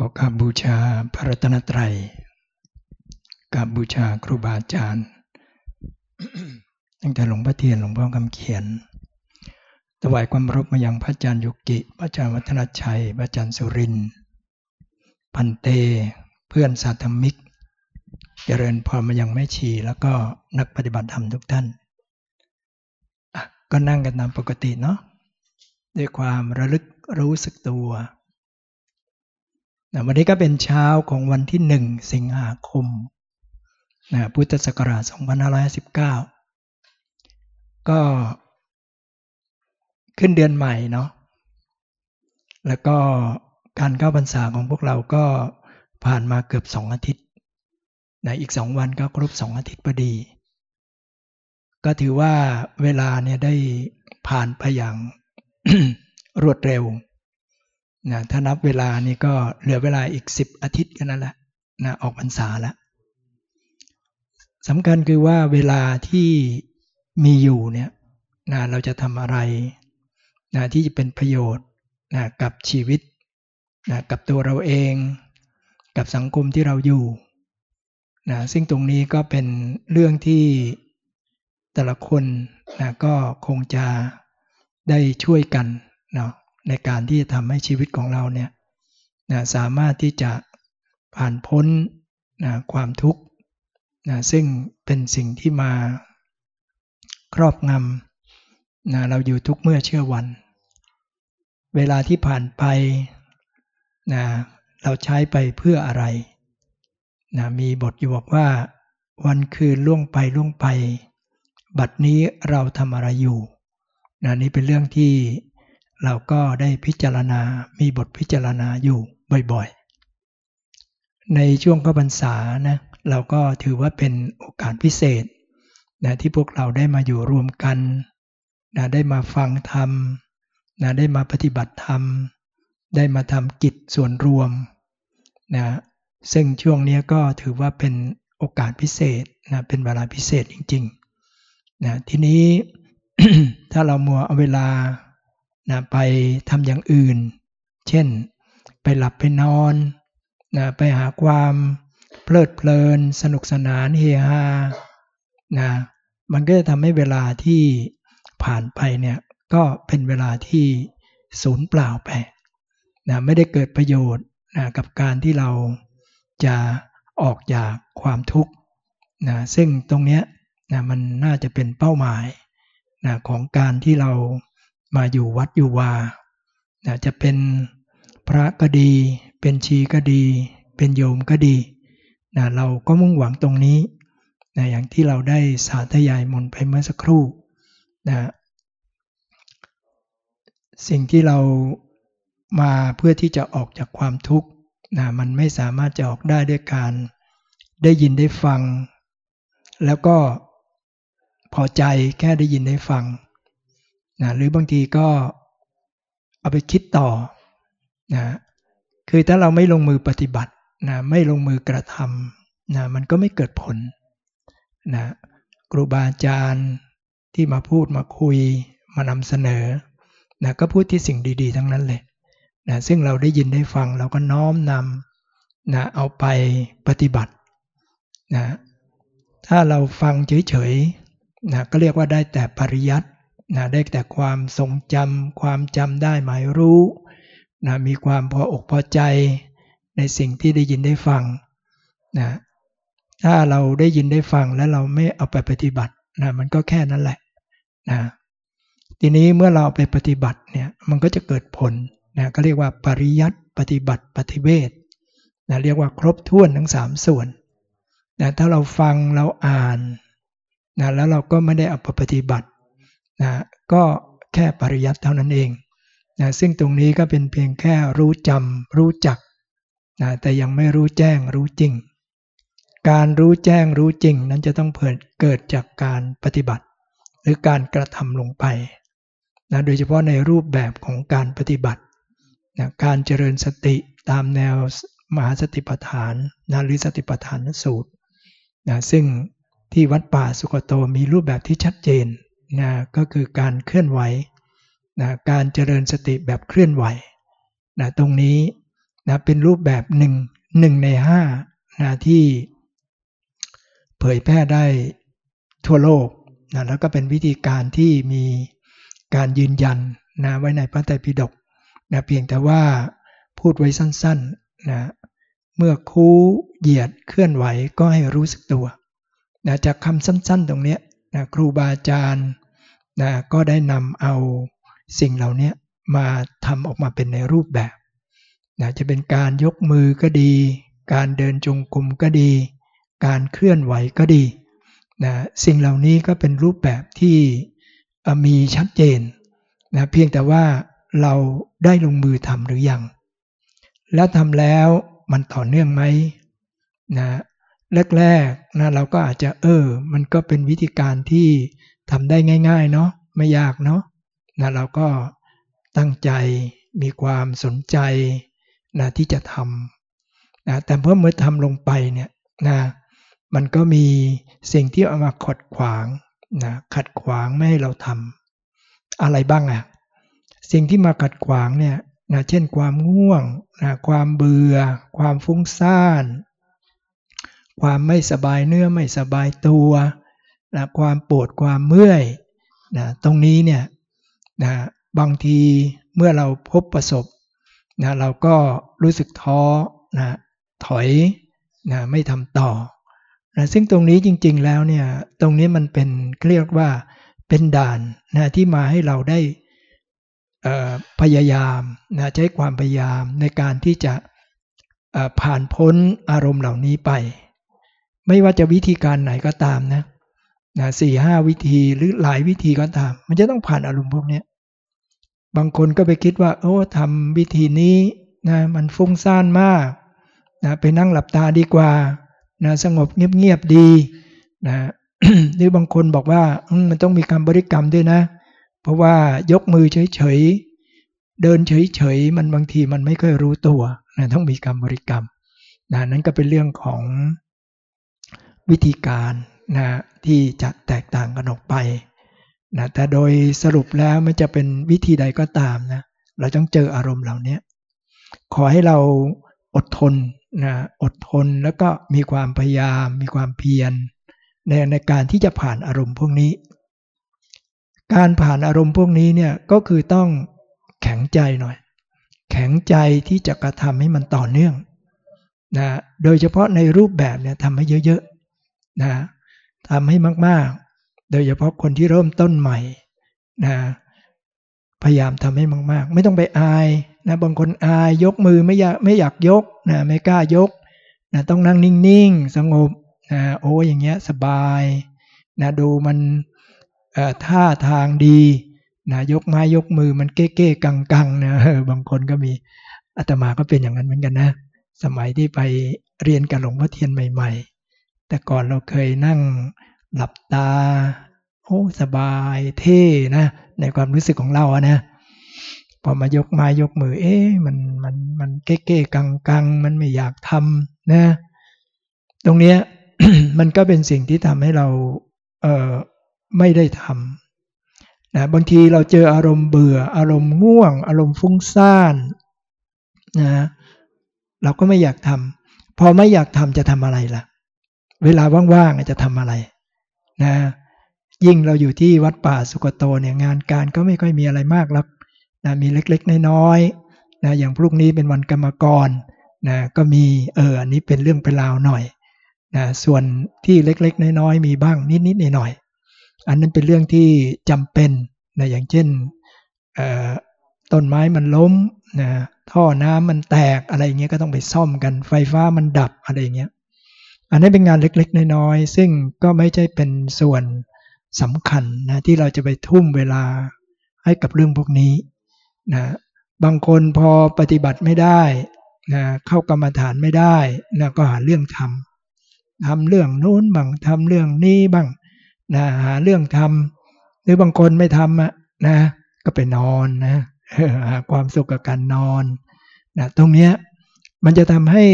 ก็กราบบูชาพระรัตนตรัยกราบบูชาครูบาอาจารย์ ตั้งแต่หลวงพ่อเทียนหลวงพ่อคำเขียนถวายความรบมายังพระอาจารย์ยุกิ พระอาจารย์วัฒนชัย พระอาจารย์สุริน พันเต เพื่อนสาธมิก เจริญพรมายังแม่ชี แล้วก็นักปฏิบัติธรรมทุกท่าน ก็นั่งกันตามปกติเนาะ ด้วยความระลึกรู้สึกตัว นะวันนี้ก็เป็นเช้าของวันที่หนึ่งสิงหาคมนะพุทธศักราช 2519 ก็ขึ้นเดือนใหม่เนาะ แล้วก็การเข้าพรรษาของพวกเราก็ผ่านมาเกือบสองอาทิตย์นะอีกสองวันก็ครบสองอาทิตย์พอดี ก็ถือว่าเวลาเนี่ยได้ผ่านไปอย่างรวดเร็ว นะถ้านับเวลานี่ก็เหลือเวลาอีกสิบอาทิตย์กันนั่นแหละนะออกพรรษาแล้วสำคัญคือว่าเวลาที่มีอยู่เนี่ยนะเราจะทำอะไรนะที่จะเป็นประโยชน์นะกับชีวิตนะกับตัวเราเอง กับสังคมที่เราอยู่นะซึ่งตรงนี้ก็เป็นเรื่องที่แต่ละคนนะก็คงจะได้ช่วยกันเนาะ ในการที่จะทำให้ชีวิตของเราเนี่ยนะสามารถที่จะผ่านพ้นนะความทุกข์นะซึ่งเป็นสิ่งที่มาครอบงำนะเราอยู่ทุกเมื่อเชื่อวัน เวลาที่ผ่านไปนะเราใช้ไปเพื่ออะไรนะมีบทอยู่บอกว่า วันคืนล่วงไปล่วงไป บัดนี้เราทำอะไรอยู่นะนี่เป็นเรื่องที่ เราก็ได้พิจารณา มีบทพิจารณาอยู่บ่อยๆ ในช่วงเข้าพรรษานะเราก็ถือว่าเป็นโอกาสพิเศษนะที่พวกเราได้มาอยู่รวมกันนะได้มาฟังธรรมนะได้มาปฏิบัติธรรม ได้มาทำกิจส่วนรวมนะซึ่งช่วงนี้ก็ถือว่าเป็นโอกาสพิเศษนะเป็นเวลาพิเศษจริงๆนะทีนี้ถ้าเรามัวเอาเวลา นะไปทำอย่างอื่น เช่น ไปหลับไปนอนนะไปหาความเพลิดเพลิน สนุกสนานเฮฮานะมันก็จะทำให้เวลาที่ผ่านไปเนี่ยก็เป็นเวลาที่สูญเปล่าไปนะไม่ได้เกิดประโยชน์นะกับการที่เราจะออกจากความทุกข์นะซึ่งตรงนี้นะมันน่าจะเป็นเป้าหมายนะของการที่เรา มาอยู่วัดอยู่วาจะเป็นพระก็ดี เป็นชีก็ดี เป็นโยมก็ดีนะเราก็มุ่งหวังตรงนี้นะอย่างที่เราได้สาธยายมนไปเมื่อสักครู่นะสิ่งที่เรามาเพื่อที่จะออกจากความทุกข์นะมันไม่สามารถจะออกได้ด้วยการได้ยินได้ฟัง แล้วก็พอใจแค่ได้ยินได้ฟัง นะหรือบางทีก็เอาไปคิดต่อนะคือถ้าเราไม่ลงมือปฏิบัตินะไม่ลงมือกระทำนะมันก็ไม่เกิดผลนะครูบาอาจารย์ที่มาพูดมาคุยมานำเสนอนะก็พูดที่สิ่งดี ๆ ทั้งนั้นเลยนะซึ่งเราได้ยินได้ฟังเราก็น้อมนำนะเอาไปปฏิบัตินะถ้าเราฟังเฉยๆนะก็เรียกว่าได้แต่ปริยัติ นะได้แต่ความทรงจำความจำได้หมายรู้นะมีความพออกพอใจในสิ่งที่ได้ยินได้ฟังนะถ้าเราได้ยินได้ฟังแล้วเราไม่เอาไปปฏิบัตินะมันก็แค่นั้นแหละนะทีนี้เมื่อเราไปปฏิบัติเนี่ยมันก็จะเกิดผลนะก็เรียกว่าปริยัติปฏิบัติปฏิเวทนะเรียกว่าครบถ้วนทั้งสามส่วนนะถ้าเราฟังเราอ่านนะแล้วเราก็ไม่ได้เอาไปปฏิบัติ นะก็แค่ปริยัติเท่านั้นเองนะซึ่งตรงนี้ก็เป็นเพียงแค่รู้จำรู้จักนะแต่ยังไม่รู้แจ้งรู้จริง การรู้แจ้งรู้จริงนั้นจะต้องเกิดจากการปฏิบัติ หรือการกระทำลงไปนะโดยเฉพาะในรูปแบบของการปฏิบัตินะการเจริญสติตามแนวมหาสติปัฏฐานนะหรือสติปัฏฐานสูตรนะซึ่งที่วัดป่าสุกโตมีรูปแบบที่ชัดเจน นะก็คือการเคลื่อนไหวนะการเจริญสติแบบเคลื่อนไหวนะตรงนี้นะเป็นรูปแบบหนึ่งหนึ่งในห้านะที่เผยแพร่ได้ทั่วโลกนะแล้วก็เป็นวิธีการที่มีการยืนยันนะไว้ในพระไตรปิฎกนะเพียงแต่ว่าพูดไว้สั้นๆนะเมื่อคู่เหยียดเคลื่อนไหวก็ให้รู้สึกตัวนะจากคำสั้นๆ ตรงนี้ นะครูบาอาจารย์นะก็ได้นำเอาสิ่งเหล่านี้มาทำออกมาเป็นในรูปแบบนะจะเป็นการยกมือก็ดี การเดินจงกรมก็ดี การเคลื่อนไหวก็ดีนะสิ่งเหล่านี้ก็เป็นรูปแบบที่มีชัดเจนนะเพียงแต่ว่าเราได้ลงมือทำหรือยัง แล้วทำแล้วมันต่อเนื่องไหมนะ แรกๆนะเราก็อาจจะเออ มันก็เป็นวิธีการที่ทำได้ง่าย ๆ เนาะไม่ยากเนาะนะเราก็ตั้งใจมีความสนใจนะที่จะทำนะแต่เมื่อเมื่อทำลงไปเนี่ยนะมันก็มีสิ่งที่เอามาขัดขวางนะขัดขวางไม่ให้เราทำอะไรบ้างอะ่ะสิ่งที่มาขัดขวางเนี่ยนะเช่นความง่วงนะความเบื่อ ความฟุ้งซ่าน ความไม่สบายเนื้อไม่สบายตัวนะความปวดความเมื่อยนะตรงนี้เนี่ยนะบางทีเมื่อเราพบประสบนะเราก็รู้สึกท้อนะถอยนะไม่ทำต่อนะซึ่งตรงนี้จริง ๆแล้วเนี่ยตรงนี้มันเป็นเรียกว่าเป็นด่านนะที่มาให้เราได้พยายามนะใช้ความพยายามในการที่จะผ่านพ้นอารมณ์เหล่านี้ไป ไม่ว่าจะวิธีการไหนก็ตามนะนะสี่ห้าวิธีหรือหลายวิธีก็ตาม มันจะต้องผ่านอารมณ์พวกนี้บางคนก็ไปคิดว่า โอ้ทำวิธีนี้นะมันฟุ้งซ่านมากนะไปนั่งหลับตาดีกว่านะสงบเงียบๆดีนะหรือบางคนบอกว่ามันต้องมีคำบริกรรมด้วยนะ เพราะว่ายกมือเฉยๆเดินเฉยๆมันบางทีมันไม่ค่อยรู้ตัวนะต้องมีคำบริกรรมนะนั่นก็เป็นเรื่องของ วิธีการนะที่จะแตกต่างกันออกไปนะแต่โดยสรุปแล้วไม่จะเป็นวิธีใดก็ตามนะเราต้องเจออารมณ์เหล่านี้ขอให้เราอดทนนะอดทนแล้วก็มีความพยายาม มีความเพียรในในการที่จะผ่านอารมณ์พวกนี้ การผ่านอารมณ์พวกนี้เนี่ยก็คือต้องแข็งใจหน่อย แข็งใจที่จะกระทำให้มันต่อเนื่องนะโดยเฉพาะในรูปแบบเนี่ยทำให้เยอะ นะทำให้มากๆ โดยเฉพาะคนที่เริ่มต้นใหม่นะพยายามทำให้มาก ๆ ไม่ต้องไปอายนะบางคนอายยกมือไม่อยากไม่อยากยกนะไม่กล้ายกนะต้องนั่งนิ่งๆ สงบนะโอ้อย่างเงี้ยสบายนะดูมันท่าทางดีนะยกไม้ยกมือมันเก้เก้กังกังนะบางคนก็มีอาตมาก็เป็นอย่างนั้นเหมือนกันนะ สมัยที่ไปเรียนกับหลวงพ่อเทียนใหม่ๆ แต่ก่อนเราเคยนั่งหลับตา โอ้สบายเท่นะ ในความรู้สึกของเราอะนะพอมายกมายกมือ เอ๊ะมันมันมันเก้เก้กังกังมันไม่อยากทำนะ ตรงเนี้ยมันก็เป็นสิ่งที่ทำให้เราเอ่อไม่ได้ทำนะบางทีเราเจออารมณ์เบื่อ อารมณ์ง่วง อารมณ์ฟุ้งซ่านนะเราก็ไม่อยากทำพอไม่อยากทำจะทำอะไรล่ะ เวลาว่างๆจะทำอะไรนะยิ่งเราอยู่ที่วัดป่าสุกโตเนี่ยงานการก็ไม่ค่อยมีอะไรมากแล้วนะมีเล็กๆน้อยๆนะอย่างพรุ่งนี้เป็นวันกรรมกรนะก็มีเอออันนี้เป็นเรื่องเป็นราวหน่อยนะส่วนที่เล็กๆ น้อยๆ มีบ้างนิดๆหน่อยๆอันนั้นเป็นเรื่องที่จำเป็นนะอย่างเช่นต้นไม้มันล้มนะท่อน้ำมันแตกอะไรเงี้ยก็ต้องไปซ่อมกันไฟฟ้ามันดับอะไรเงี้ย อันนี้เป็นงานเล็กๆ น้อยๆ ซึ่งก็ไม่ใช่เป็นส่วนสำคัญนะที่เราจะไปทุ่มเวลาให้กับเรื่องพวกนี้นะบางคนพอปฏิบัติไม่ได้นะเข้ากรรมฐานไม่ได้นะก็หาเรื่องทำทำเรื่องนู้นบ้างทำเรื่องนี้บ้างนะหาเรื่องทำหรือบางคนไม่ทำอะนะก็ไปนอนนะหาความสุขกับการนอนนะตรงเนี้ยมันจะทำให้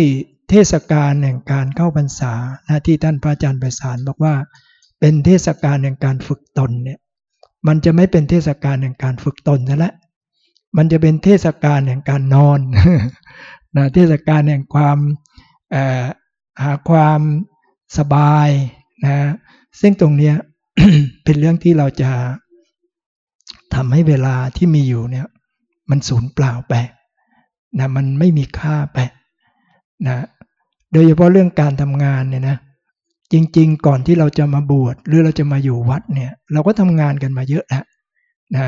เทศกาลแห่งการเข้าพรรษานะที่ท่านพระอาจารย์ไปสารบอกว่า เป็นเทศกาลแห่งการฝึกตนเนี่ยมันจะไม่เป็นเทศกาลแห่งการฝึกตนซะแล้วมันจะเป็นเทศกาลแห่งการนอนนะเทศกาลแห่งความหาความสบายนะซึ่งตรงเนี้ยเป็นเรื่องที่เราจะทำให้เวลาที่มีอยู่เนี่ยมันสูญเปล่าไปนะมันไม่มีค่าไปนะ โดยเฉพาะเรื่องการทำงานเนี่ยนะจริง ๆ ก่อนที่เราจะมาบวชหรือเราจะมาอยู่วัดเนี่ยเราก็ทำงานกันมาเยอะแล้วนะ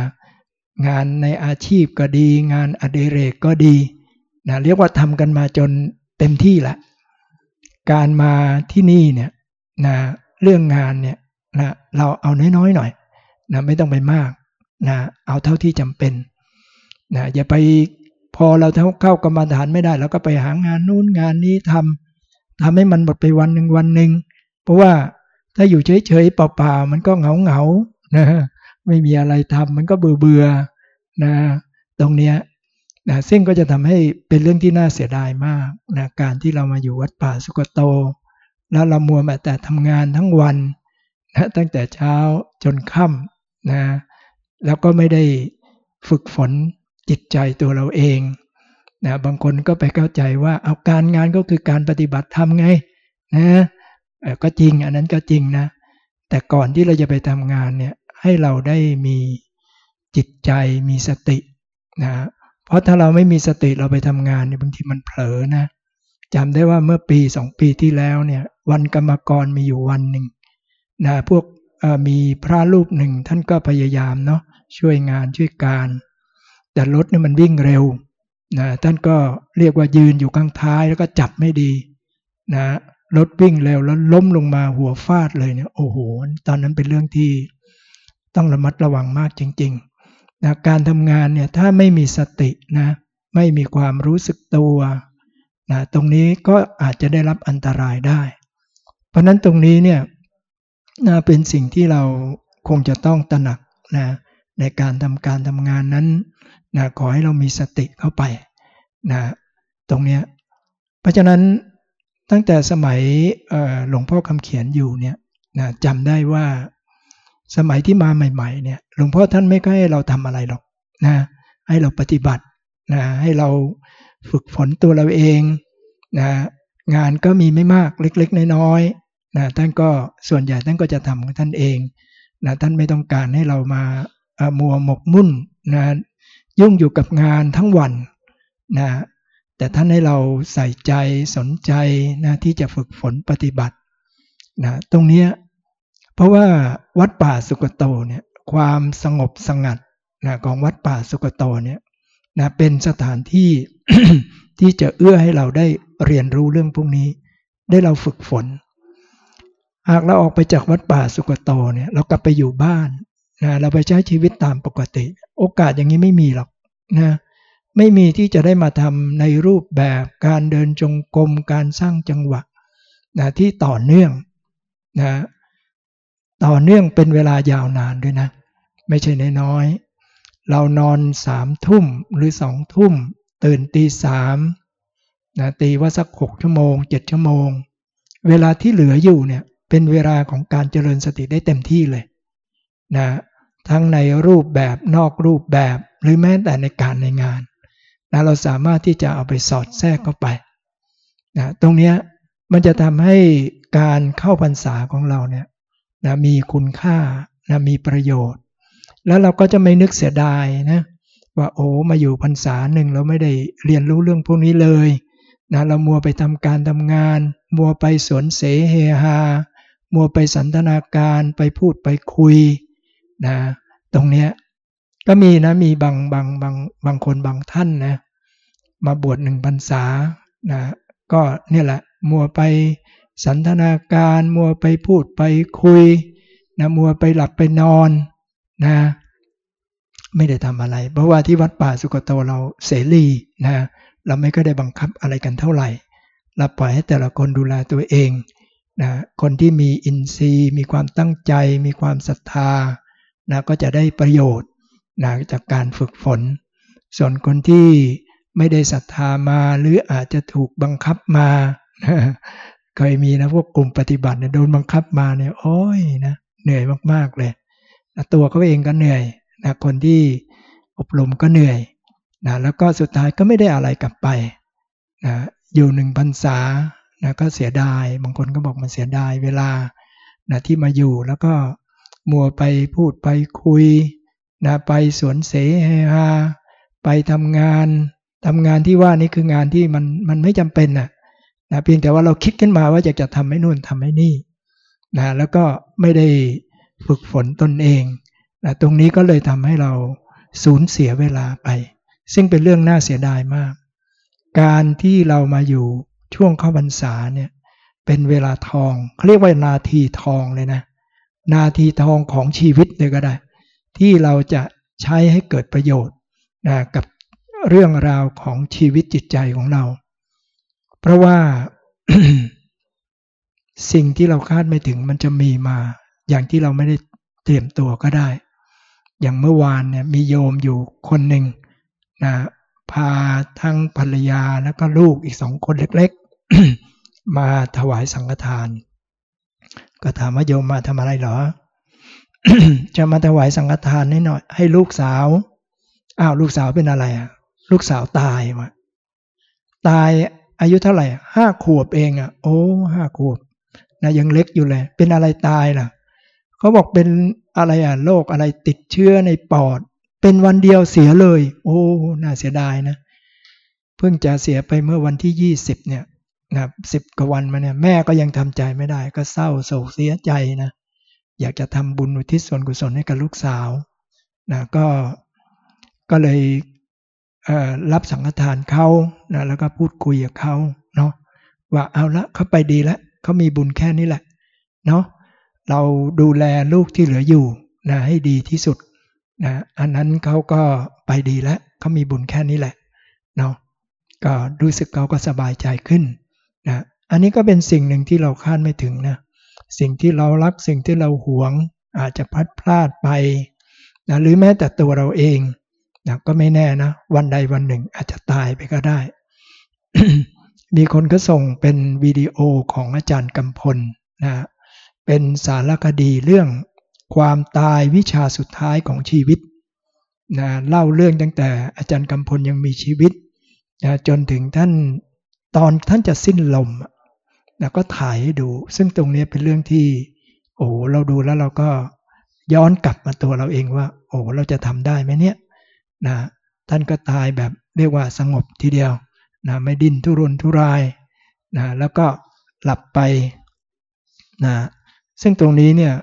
งานในอาชีพก็ดี งานอดิเรกก็ดีนะเรียกว่าทำกันมาจนเต็มที่ละการมาที่นี่เนี่ยนะเรื่องงานเนี่ยนะเราเอาน้อยๆหน่อยนะไม่ต้องไปมากนะเอาเท่าที่จำเป็นนะอย่าไปพอเราเข้ากรรมฐานไม่ได้เราก็ไปหางานนู้นงานนี้ทำ ทำให้มันหมดไปวันหนึ่งวันหนึ่งเพราะว่าถ้าอยู่เฉยๆเปล่าๆมันก็เหงาเหงานะไม่มีอะไรทำมันก็เบื่อเบื่อนะตรงเนี้ยนะซึ่งก็จะทำให้เป็นเรื่องที่น่าเสียดายมากนะการที่เรามาอยู่วัดป่าสุกโต แล้วเรามัวแต่ทำงานทั้งวันนะตั้งแต่เช้าจนค่ำนะแล้วก็ไม่ได้ฝึกฝนจิตใจตัวเราเอง นะบางคนก็ไปเข้าใจว่าเอาการงานก็คือการปฏิบัติธรรมไงนะก็จริงอันนั้นก็จริงนะ แต่ก่อนที่เราจะไปทำงานเนี่ยให้เราได้มีจิตใจมีสตินะเพราะถ้าเราไม่มีสติเราไปทำงานเนี่ยบางทีมันเผลอนะจำได้ว่าเมื่อปีสองปีที่แล้วเนี่ยวันกรรมกรมีอยู่วันหนึ่งนะพวกมีพระรูปหนึ่งท่านก็พยายามเนาะช่วยงานช่วยการ แต่รถเนี่ยมันวิ่งเร็ว นะท่านก็เรียกว่ายืนอยู่ข้างท้ายแล้วก็จับไม่ดีนะรถวิ่งเร็วแล้วล้มลงมาหัวฟาดเลยเนี่ยโอ้โหตอนนั้นเป็นเรื่องที่ต้องระมัดระวังมากจริงๆนะการทำงานเนี่ยถ้าไม่มีสตินะไม่มีความรู้สึกตัวนะตรงนี้ก็อาจจะได้รับอันตรายได้ เพราะนั้นตรงนี้เนี่ยนะเป็นสิ่งที่เราคงจะต้องตระหนักนะในการทำการทำงานนั้น นะขอให้เรามีสติเข้าไปนะตรงนี้เพราะฉะนั้นตั้งแต่สมัยหลวงพ่อคำเขียนอยู่เนี่ยนะจำได้ว่าสมัยที่มาใหม่ๆเนี่ยหลวงพ่อท่านไม่ก็ให้เราทำอะไรหรอกนะให้เราปฏิบัตินะให้เราฝึกฝนตัวเราเองนะงานก็มีไม่มากเล็กๆ น้อยๆนะท่านก็ส่วนใหญ่ท่านก็จะทำของท่านเองนะท่านไม่ต้องการให้เรามามัวหมกมุ่นนะ ยุ่งอยู่กับงานทั้งวันนะแต่ท่านให้เราใส่ใจสนใจนะที่จะฝึกฝนปฏิบัตินะตรงนี้เพราะว่าวัดป่าสุกโตเนี่ยความสงบสงัดนะของวัดป่าสุกโตเนี่ยนะเป็นสถานที่ที่จะเอื้อให้เราได้เรียนรู้เรื่องพวกนี้ ได้เราฝึกฝน หากเราออกไปจากวัดป่าสุกโตเนี่ยเรากลับไปอยู่บ้าน นะเราไปใช้ชีวิตตามปกติ โอกาสอย่างนี้ไม่มีหรอกนะไม่มีที่จะได้มาทำในรูปแบบการเดินจงกรมการสร้างจังหวะนะที่ต่อเนื่องนะต่อเนื่องเป็นเวลายาวนานด้วยนะ ไม่ใช่น้อยๆเรานอนสามทุ่มหรือสองทุ่ม ตื่นตีสามนะตีว่าสักหกชั่วโมงเจ็ดชั่วโมง เวลาที่เหลืออยู่เนี่ยเป็นเวลาของการเจริญสติได้เต็มที่เลยนะ ทั้งในรูปแบบนอกรูปแบบ หรือแม้แต่ในการในงานนะเราสามารถที่จะเอาไปสอดแทรกเข้าไปนะตรงนี้มันจะทำให้การเข้าพรรษาของเราเนี่ยนะมีคุณค่านะมีประโยชน์ แล้วเราก็จะไม่นึกเสียดายนะว่าโอ้มาอยู่พรรษาหนึ่งเราไม่ได้เรียนรู้เรื่องพวกนี้เลยนะเรามัวไปทำการทำงาน มัวไปสวนเสเฮฮา มัวไปสันทนาการไปพูดไปคุย นะ ตรงเนี้ยก็มีนะมีบางบางบางบางคนบางท่านนะมาบวชหนึ่งพรรษานะก็เนี่ยแหละมัวไปสันทนาการมัวไปพูดไปคุยนะมัวไปหลับไปนอนนะ ไม่ได้ทำอะไร เพราะว่าที่วัดป่าสุกโตเราเสรีนะเราไม่ก็ได้บังคับอะไรกันเท่าไหร่ เราปล่อยให้แต่ละคนดูแลตัวเองนะคนที่มีอินทรีย์ มีความตั้งใจ มีความศรัทธา นะก็จะได้ประโยชน์นะจากการฝึกฝน ส่วนคนที่ไม่ได้ศรัทธามาหรืออาจจะถูกบังคับมาเคยมีนะพวกกลุ่มปฏิบัติเนี่ยโดนบังคับมาเนี่ยโอ้ยนะเหนื่อยมากๆเลยนะตัวเขาเองก็เหนื่อยนะคนที่อบรมก็เหนื่อยนะแล้วก็สุดท้ายก็ไม่ได้อะไรกลับไปนะอยู่หนึ่งพรรษานะก็เสียดาย บางคนก็บอกมันเสียดายเวลานะที่มาอยู่แล้วก็ มัวไปพูดไปคุยนะไปสวนเสฮาไปทำงานทำงานที่ว่านี่คืองานที่มันมันไม่จำเป็นนะนะเพียงแต่ว่าเราคิดขึ้นมาว่าอยากจะทำให้นู่นทำให้นี่นะแล้วก็ไม่ได้ฝึกฝนตนเองนะตรงนี้ก็เลยทำให้เราสูญเสียเวลาไป ซึ่งเป็นเรื่องน่าเสียดายมาก การที่เรามาอยู่ช่วงเข้าพรรษาเนี่ยเป็นเวลาทองเขาเรียกว่านาทีทองเลยนะ นาทีทองของชีวิตเลยก็ได้ ที่เราจะใช้ให้เกิดประโยชน์นะกับเรื่องราวของชีวิตจิตใจของเรา เพราะว่าสิ่งที่เราคาดไม่ถึงมันจะมีมา อย่างที่เราไม่ได้เตรียมตัวก็ได้ อย่างเมื่อวานเนี่ยมีโยมอยู่คนหนึ่งนะพาทั้งภรรยาแล้วก็ลูกอีกสองคนเล็ก ๆ มาถวายสังฆทาน ก็ถามว่าโยมมาทำอะไรเหรอ จะมาถวายสังฆทานให้หน่อย ให้ลูกสาว อ้าวลูกสาวเป็นอะไรอะ ลูกสาวตายวะตายอายุเท่าไหร่ห้าขวบเองอะ โอ้ห้าขวบนะยังเล็กอยู่เลย เป็นอะไรตายล่ะเขาบอกเป็นอะไรอะโรคอะไรติดเชื้อในปอด เป็นวันเดียวเสียเลย โอ้ น่าเสียดายนะ เพิ่งจะเสียไปเมื่อวันที่ยี่สิบเนี่ย นะสิบกว่าวันมาเนี่ยแม่ก็ยังทำใจไม่ได้ ก็เศร้าโศกเสียใจนะอยากจะทำบุญอุทิศส่วนกุศลให้กับลูกสาวนะก็ก็เลยรับสังฆทานเขานะแล้วก็พูดคุยกับเขาเนาะว่าเอาละเขาไปดีแล้วเขามีบุญแค่นี้แหละเนาะเราดูแลลูกที่เหลืออยู่นะให้ดีที่สุดนะอันนั้นเขาก็ไปดีแล้วเขามีบุญแค่นี้แหละเนาะก็รู้สึกเขาก็สบายใจขึ้น นะอันนี้ก็เป็นสิ่งหนึ่งที่เราคาดไม่ถึงนะสิ่งที่เรารักสิ่งที่เราหวง อาจจะพัดพลาดไปนะหรือแม้แต่ตัวเราเองนะก็ไม่แน่นะ วันใดวันหนึ่งอาจจะตายไปก็ได้ มีคนก็ส่งเป็นวิดีโอของอาจารย์กำพลนะเป็นสารคดีเรื่องความตายวิชาสุดท้ายของชีวิตนะเล่าเรื่องตั้งแต่อาจารย์กำพลยังมีชีวิตนะจนถึงท่าน ตอนท่านจะสิ้นลมนะก็ถ่ายให้ดู ซึ่งตรงนี้เป็นเรื่องที่ โอ้เราดูแล้วเราก็ย้อนกลับมาตัวเราเองว่า โอ้เราจะทำได้ไหมเนี่ยนะท่านก็ตายแบบเรียกว่าสงบทีเดียวนะไม่ดิ้นทุรนทุรายนะแล้วก็หลับไปนะซึ่งตรงนี้เนี่ย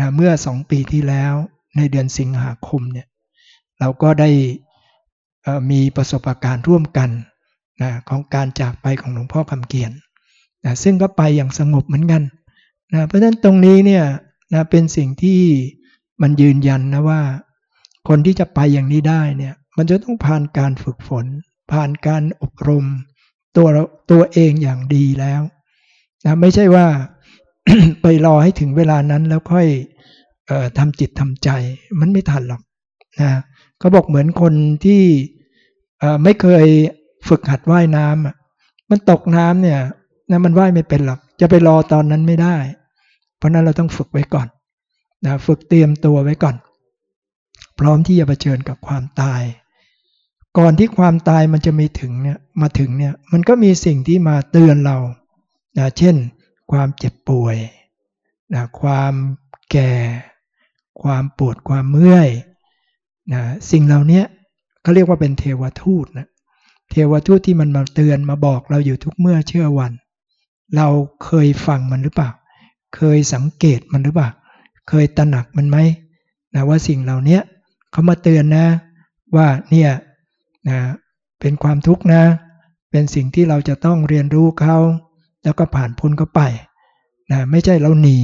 นะเมื่อสองปีที่แล้วในเดือนสิงหาคมเนี่ยเราก็ได้มีประสบการณ์ร่วมกัน นะของการจากไปของหลวงพ่อคำเกียนนะซึ่งก็ไปอย่างสงบเหมือนกันนะเพราะฉะนั้นตรงนี้เนี่ยนะเป็นสิ่งที่มันยืนยันนะว่า คนที่จะไปอย่างนี้ได้เนี่ยมันจะต้องผ่านการฝึกฝน ผ่านการอบรม ตัวตัวเองอย่างดีแล้วนะไม่ใช่ว่าไปรอให้ถึงเวลานั้นแล้วค่อยออทำจิตทำใจ มันไม่ทันหรอกนะเขาบอกเหมือนคนที่ไม่เคย ฝึกหัดว่ายน้ำมันตกน้ำเนี่ยนะมันว่ายไม่เป็นหรอก จะไปรอตอนนั้นไม่ได้ เพราะนั้นเราต้องฝึกไว้ก่อนนะฝึกเตรียมตัวไว้ก่อน พร้อมที่จะเผชิญกับความตาย ก่อนที่ความตายมันจะมีถึงเนี่ยมาถึงเนี่ยมันก็มีสิ่งที่มาเตือนเรานะเช่น ความเจ็บป่วยนะความแก่ ความปวดความเมื่อยนะสิ่งเหล่านี้เขาเรียกว่าเป็นเทวทูตนะ เทวทูตที่มันมาเตือนมาบอกเราอยู่ทุกเมื่อเชื่อวัน เราเคยฟังมันหรือเปล่า เคยสังเกตมันหรือเปล่า เคยตระหนักมันไหมนะว่าสิ่งเหล่านี้เขามาเตือนนะว่าเนี่ยนะเป็นความทุกข์นะ เป็นสิ่งที่เราจะต้องเรียนรู้เขาแล้วก็ผ่านพ้นเขาไปนะไม่ใช่เราหนี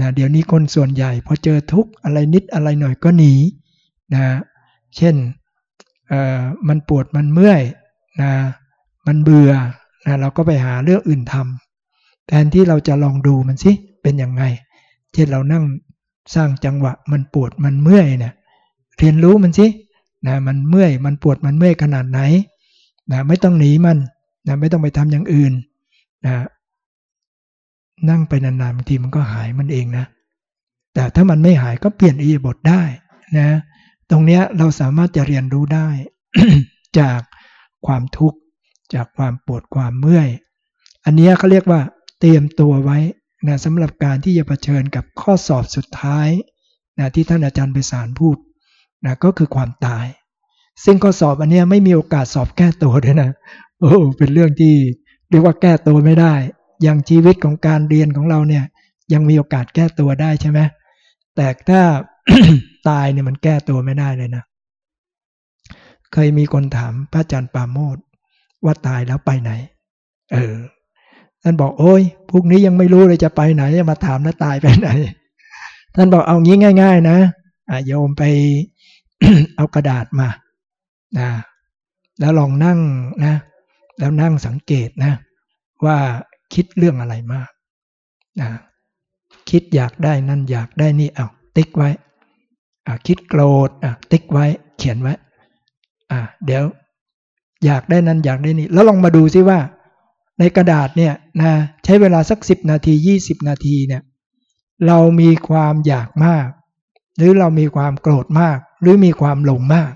นะเดี๋ยวนี้คนส่วนใหญ่พอเจอทุกข์อะไรนิดอะไรหน่อยก็หนีนะเช่นมันปวดมันเมื่อย นะมันเบื่อนะเราก็ไปหาเรื่องอื่นทำแทนที่เราจะลองดูมันสิเป็นยังไงเช่นเรานั่งสร้างจังหวะมันปวดมันเมื่อยเนี่ยเรียนรู้มันสินะมันเมื่อยมันปวดมันเมื่อยขนาดไหนนะไม่ต้องหนีมันนะไม่ต้องไปทำอย่างอื่นนะนั่งไปนานๆบางทีมันก็หายมันเองนะ แต่ถ้ามันไม่หายก็เปลี่ยนอีบทได้นะ ตรงนี้เราสามารถจะเรียนรู้ได้ จาก ความทุกข์จากความปวดความเมื่อย อันนี้เขาเรียกว่าเตรียมตัวไว้นะสำหรับการที่จะเผชิญกับข้อสอบสุดท้ายนะที่ท่านอาจารย์ไปสารพูดนะก็คือความตาย ซึ่งข้อสอบอันนี้ไม่มีโอกาสสอบแก้ตัวด้วยนะโอ้เป็นเรื่องที่เรียกว่าแก้ตัวไม่ได้ อย่างชีวิตของการเรียนของเราเนี่ย ยังมีโอกาสแก้ตัวได้ใช่ไหมแต่ถ้าตายเนี่ยมันแก้ตัวไม่ได้เลยนะ เคยมีคนถามพระอาจารย์ปาโมดว่าตายแล้วไปไหน เออท่านบอกโอ้ยพวกนี้ยังไม่รู้เลยจะไปไหนจะมาถามแล้วตายไปไหน ท่านบอกเอางี้ง่าย ๆ นะอะโยมไปเอากระดาษมานะแล้วลองนั่งนะ แล้วนั่งสังเกตนะ ว่าคิดเรื่องอะไรมากนะคิดอยากได้นั่นอยากได้นี่เอาติ๊กไว้คิดโกรธติ๊กไว้ เขียนไว้ เดี๋ยวอยากได้นั้นอยากได้นี่แล้วลองมาดูซิว่า ในกระดาษเนี่ยนะใช้เวลาสักสิบนาทียี่สิบนาทีเนี่ยเรามีความอยากมาก หรือเรามีความโกรธมาก หรือมีความหลงมาก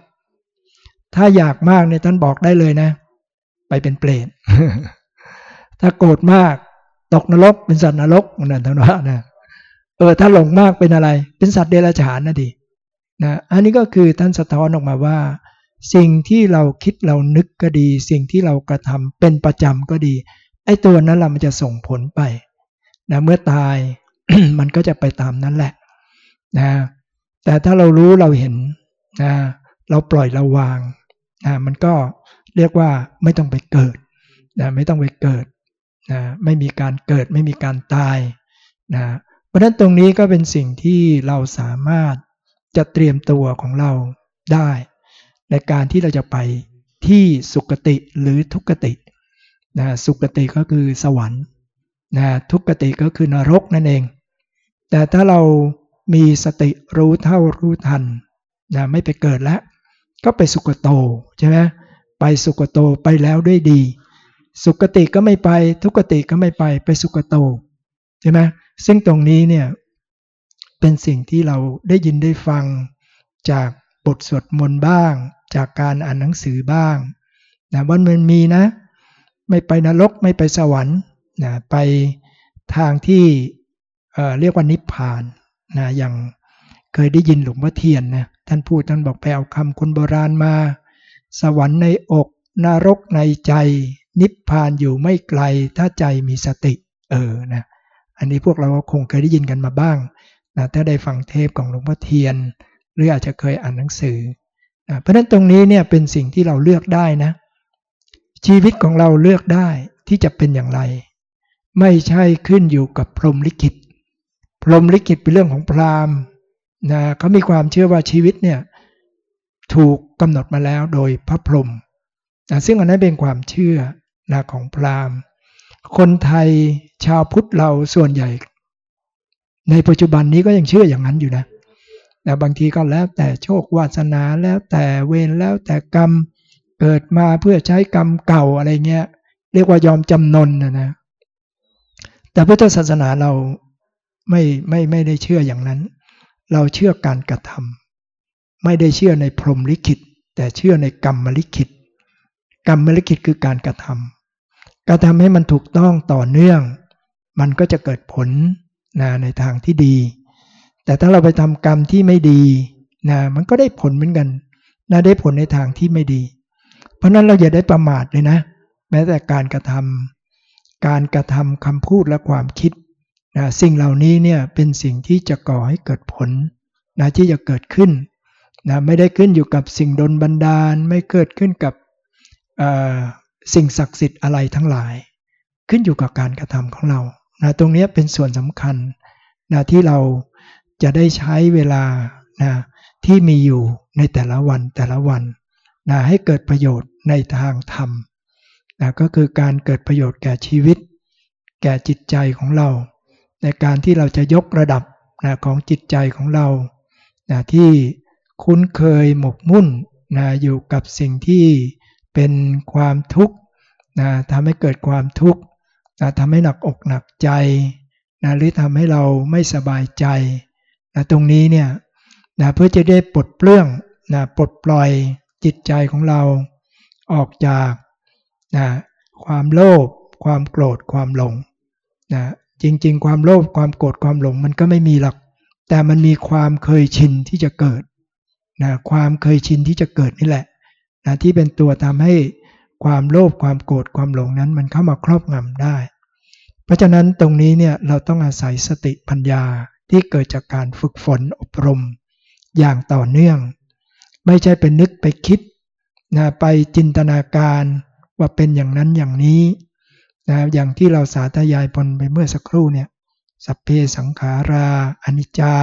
ถ้าอยากมากเนี่ยท่านบอกได้เลยนะ ไปเป็นเปรตถ้าโกรธมากตกนรกเป็นสัตว์นรกนั่นท่านว่านะเออถ้าหลงมากเป็นอะไร เป็นสัตว์เดรัจฉานนะดินะอันนี้ก็คือท่านสะท้อนออกมาว่า สิ่งที่เราคิดเรานึกก็ดี สิ่งที่เรากระทำเป็นประจำก็ดี ไอ้ตัวนั้นเรามันจะส่งผลไปนะเมื่อตายมันก็จะไปตามนั้นแหละนะแต่ถ้าเรารู้เราเห็นนะเราปล่อยเราวางนะมันก็เรียกว่าไม่ต้องไปเกิดนะไม่ต้องไปเกิดนะไม่มีการเกิดไม่มีการตายนะเพราะฉะนั้นตรงนี้ก็เป็นสิ่งที่เราสามารถจะเตรียมตัวของเราได้ ในการที่เราจะไปที่สุกติหรือทุกตินะสุกติก็คือสวรรค์นะทุกติก็คือนรกนั่นเอง แต่ถ้าเรามีสติรู้เท่ารู้ทันนะไม่ไปเกิดแล้ว ก็ไปสุกโตใช่ไหมไปสุกโตไปแล้วด้วยดี สุกติก็ไม่ไป ทุกติก็ไม่ไปไปสุกโตใช่ไหมซึ่งตรงนี้เนี่ยเป็นสิ่งที่เราได้ยินได้ฟังจากบทสวดมนต์บ้าง จากการอ่านหนังสือบ้างนะว่ามันมีนะ ไม่ไปนรกไม่ไปสวรรค์นะไปทางที่เเรียกว่านิพพานนะอย่างเคยได้ยินหลวงพ่อเทียนนะท่านพูดท่านบอกไปเอาคำคนโบราณมา สวรรค์ในอกนรกในใจ นิพพานอยู่ไม่ไกลถ้าใจมีสติเออนะอันนี้พวกเราคงเคยได้ยินกันมาบ้างนะถ้าได้ฟังเทปของหลวงพ่อเทียน หรืออาจจะเคยอ่านหนังสือ เพราะฉะนั้นตรงนี้เนี่ยเป็นสิ่งที่เราเลือกได้นะ ชีวิตของเราเลือกได้ที่จะเป็นอย่างไร ไม่ใช่ขึ้นอยู่กับพรหมลิขิต พรหมลิขิตเป็นเรื่องของพราหมณ์นะเขามีความเชื่อว่าชีวิตเนี่ยถูกกำหนดมาแล้วโดยพระพรหมนะซึ่งอันนั้นเป็นความเชื่อนะของพราหมณ์ คนไทยชาวพุทธเราส่วนใหญ่ ในปัจจุบันนี้ก็ยังเชื่ออย่างนั้นอยู่นะ แต่บางทีก็แล้วแต่โชควาสนาแล้วแต่เวรแล้วแต่กรรมเกิดมาเพื่อใช้กรรมเก่าอะไรเงี้ย เรียกว่ายอมจำนนนะนะแต่พุทธศาสนาเราไม่ไม่ไม่ได้เชื่ออย่างนั้น เราเชื่อการกระทำไม่ได้เชื่อในพรหมลิขิต แต่เชื่อในกรรมลิขิต กรรมลิขิตคือการกระทำกระทำให้มันถูกต้องต่อเนื่อง มันก็จะเกิดผลนะในทางที่ดี แต่ถ้าเราไปทำกรรมที่ไม่ดีนะมันก็ได้ผลเหมือนกันนะได้ผลในทางที่ไม่ดี เพราะนั้นเราอย่าได้ประมาทเลยนะ แม้แต่การกระทำการกระทำคำพูดและความคิดนะสิ่งเหล่านี้เนี่ยเป็นสิ่งที่จะก่อให้เกิดผลนะที่จะเกิดขึ้นนะไม่ได้ขึ้นอยู่กับสิ่งดนบันดาล ไม่เกิดขึ้นกับสิ่งศักดิ์สิทธิ์อะไรทั้งหลาย ขึ้นอยู่กับการกระทำของเรานะตรงนี้เป็นส่วนสำคัญนะที่เรา จะได้ใช้เวลานะที่มีอยู่ในแต่ละวันแต่ละวันนะให้เกิดประโยชน์ในทางธรรมนะก็คือการเกิดประโยชน์แก่ชีวิต แก่จิตใจของเรา ในการที่เราจะยกระดับนะของจิตใจของเรานะที่คุ้นเคยหมกมุ่นนะอยู่กับสิ่งที่เป็นความทุกข์นะทำให้เกิดความทุกข์นะทำให้หนักอกหนักใจนะหรือทำให้เราไม่สบายใจ นะตรงนี้เนี่ยนะเพื่อจะได้ปลดเปลื้องนะปลดปล่อยจิตใจของเราออกจากนะความโลภความโกรธความหลงนะจริง ๆ ความโลภความโกรธความหลงมันก็ไม่มีหรอก แต่มันมีความเคยชินที่จะเกิดนะความเคยชินที่จะเกิดนี่แหละนะที่เป็นตัวทำให้ความโลภความโกรธความหลงนั้นมันเข้ามาครอบงำได้ เพราะฉะนั้นตรงนี้เนี่ยเราต้องอาศัยสติปัญญา ที่เกิดจากการฝึกฝนอบรม อย่างต่อเนื่อง ไม่ใช่เป็นนึกไปคิดนะไปจินตนาการว่าเป็นอย่างนั้นอย่างนี้นะอย่างที่เราสาธยายพลไปเมื่อสักครู่เนี่ยสัพเพสังขาราอนิจจา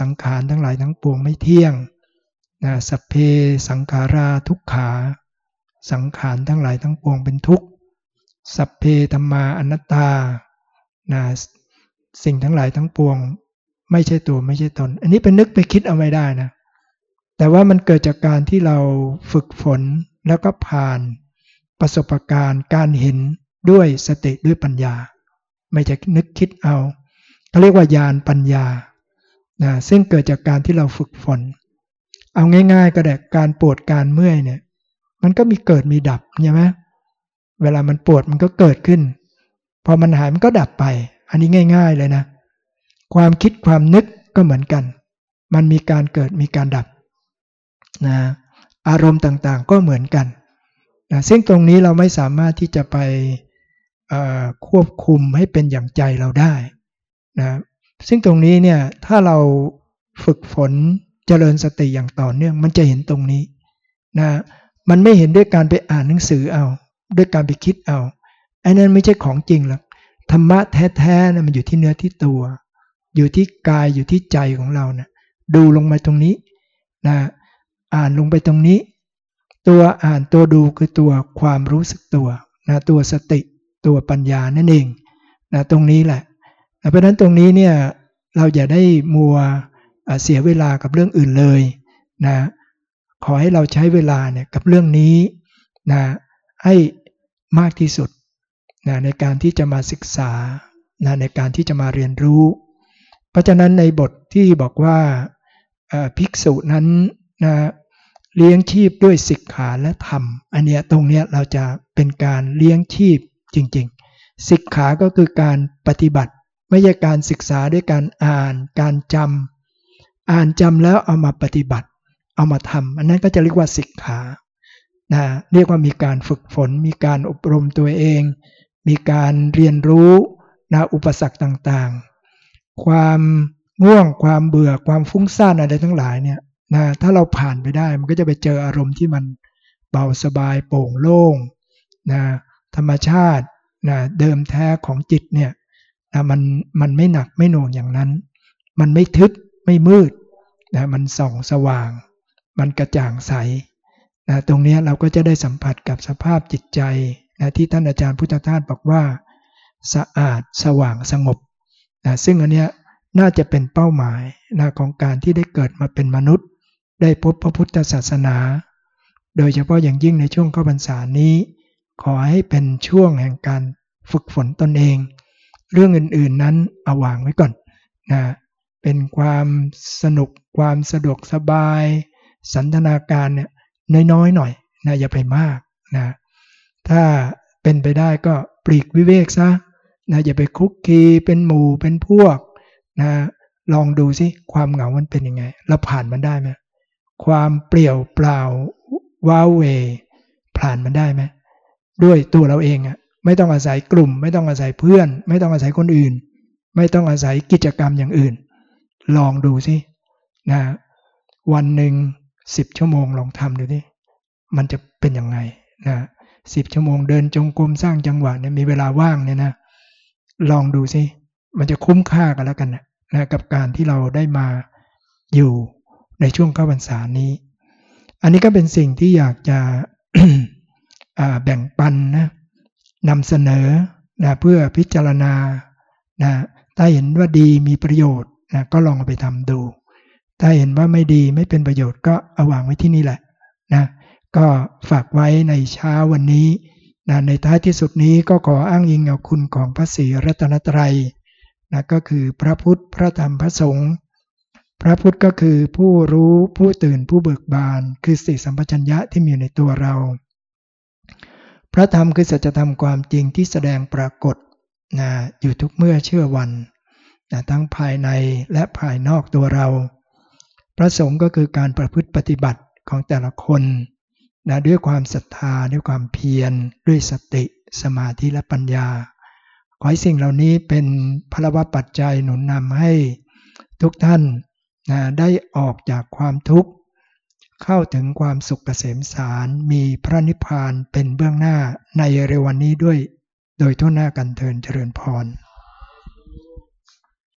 สังขารทั้งหลายทั้งปวงไม่เที่ยงนะสัพเพสังขาราทุกขา สังขารทั้งหลายทั้งปวงเป็นทุกข์ สัพเพธรรมาอนัตตานะ สิ่งทั้งหลายทั้งปวง ไม่ใช่ตัวไม่ใช่ตน อันนี้เป็นนึกไปคิดเอาไม่ได้นะ แต่ว่ามันเกิดจากการที่เราฝึกฝนแล้วก็ผ่านประสบการณ์ การเห็นด้วยสติด้วยปัญญา ไม่จะนึกคิดเอาเขาเรียกว่าญาณปัญญานะซึ่งเกิดจากการที่เราฝึกฝน เอาง่าย ๆ ก็ได้การปวดการเมื่อยเนี่ย มันก็มีเกิดมีดับใช่ไหมเวลามันปวดมันก็เกิดขึ้น พอมันหายมันก็ดับไป อันนี้ง่าย ๆเลยนะ ความคิดความนึกก็เหมือนกัน มันมีการเกิดมีการดับนะอารมณ์ต่างๆก็เหมือนกันนะซึ่งตรงนี้เราไม่สามารถที่จะไปควบคุมให้เป็นอย่างใจเราได้นะซึ่งตรงนี้เนี่ยถ้าเราฝึกฝนเจริญสติอย่างต่อเนื่องมันจะเห็นตรงนี้นะมันไม่เห็นด้วยการไปอ่านหนังสือเอา ด้วยการไปคิดเอาไอ้นั้นไม่ใช่ของจริงหรอก ธรรมะแท้ๆนะมันอยู่ที่เนื้อที่ตัว อยู่ที่กายอยู่ที่ใจของเรานะดูลงมาตรงนี้นะอ่านลงไปตรงนี้ ตัวอ่านตัวดูคือตัวความรู้สึกตัวนะตัวสติตัวปัญญานั่นเองนะตรงนี้แหละเพราะฉะนั้นตรงนี้เนี่ยเราอย่าได้มัวเสียเวลากับเรื่องอื่นเลยนะขอให้เราใช้เวลาเนี่ยกับเรื่องนี้นะให้มากที่สุด นะในการที่จะมาศึกษานะในการที่จะมาเรียนรู้ เพราะฉะนั้นในบทที่บอกว่าภิกษุนั้นนะเลี้ยงชีพด้วยศิกขาและธรรม อันเนี้ยตรงเนี้ยเราจะเป็นการเลี้ยงชีพจริงๆศิกขาก็คือการปฏิบัติ ไม่ใช่การศึกษาด้วยการอ่าน การจำอ่านจำแล้วเอามาปฏิบัติ เอามาทำอันนั้นก็จะเรียกว่าศิกขานะเรียกว่ามีการฝึกฝน มีการอบรมตัวเอง มีการเรียนรู้นะอุปสรรคต่างๆ ความง่วงความเบื่อความฟุ้งซ่านอะไรทั้งหลายเนี่ยนะถ้าเราผ่านไปได้มันก็จะไปเจออารมณ์ที่มันเบาสบายโปร่งโล่งนะธรรมชาตินะเดิมแท้ของจิตเนี่ยนะมันมันไม่หนักไม่หน่วงอย่างนั้น มันไม่ทึบไม่มืดนะมันส่องสว่าง มันกระจ่างใสนะตรงนี้เราก็จะได้สัมผัสกับสภาพจิตใจ นะที่ท่านอาจารย์พุทธทาสบอกว่า สะอาดสว่างสงบนะซึ่งอันเนี้ยน่าจะเป็นเป้าหมายนะของการที่ได้เกิดมาเป็นมนุษย์ ได้พบพระพุทธศาสนา โดยเฉพาะอย่างยิ่งในช่วงเข้าพรรษานี้ ขอให้เป็นช่วงแห่งการฝึกฝนตนเอง เรื่องอื่นๆนั้นเอาวางไว้ก่อนนะเป็นความสนุกความสะดวกสบาย สันทนาการเนี่ยน้อยๆหน่อยนะอย่าไปมากนะ ถ้าเป็นไปได้ก็ปลีกวิเวกซะนะอย่าไปคุกคีเป็นหมู่เป็นพวกนะลองดูสิความเหงามันเป็นยังไง เราผ่านมันได้ไหมความเปลี่ยวเปล่าว้าเวผ่านมันได้ไหมด้วยตัวเราเองอะไม่ต้องอาศัยกลุ่ม ไม่ต้องอาศัยเพื่อน ไม่ต้องอาศัยคนอื่น ไม่ต้องอาศัยกิจกรรมอย่างอื่น ลองดูสินะวันหนึ่งสิบชั่วโมงลองทำดูสิมันจะเป็นยังไงนะ สิบชั่วโมงเดินจงกรมสร้างจังหวะเนี่ยมีเวลาว่างเนี่ยนะ ลองดูสิมันจะคุ้มค่ากันแล้วกันนะนะกับการที่เราได้มาอยู่ในช่วงเข้าพรรษานี้ อันนี้ก็เป็นสิ่งที่อยากจะแบ่งปันนะนำเสนอนะเพื่อพิจารณานะถ้าเห็นว่าดีมีประโยชน์นะก็ลองไปทำดู ถ้าเห็นว่าไม่ดีไม่เป็นประโยชน์ก็เอาวางไว้ที่นี่แหละนะ ก็ฝากไว้ในเช้าวันนี้นะในท้ายที่สุดนี้ก็ขออ้างอิงเอาคุณของพระศรีรัตนตรัยนะก็คือพระพุทธพระธรรมพระสงฆ์พระพุทธก็คือผู้รู้ผู้ตื่นผู้เบิกบาน คือสติสัมปชัญญะที่มีในตัวเรา พระธรรมคือสัจธรรมความจริงที่แสดงปรากฏนะอยู่ทุกเมื่อเชื่อวันนะทั้งภายในและภายนอกตัวเรา พระสงฆ์ก็คือการประพฤติปฏิบัติของแต่ละคน นะด้วยความศรัทธาด้วยความเพียร ด้วยสติสมาธิและปัญญา ขอให้สิ่งเหล่านี้เป็นพลวปัจจัยหนุนนำให้ทุกท่านนะได้ออกจากความทุกข์ เข้าถึงความสุขเกษมสารมีพระนิพพานเป็นเบื้องหน้าในเร็ววันนี้ด้วย โดยทั่วหน้ากันเทินเจริญพร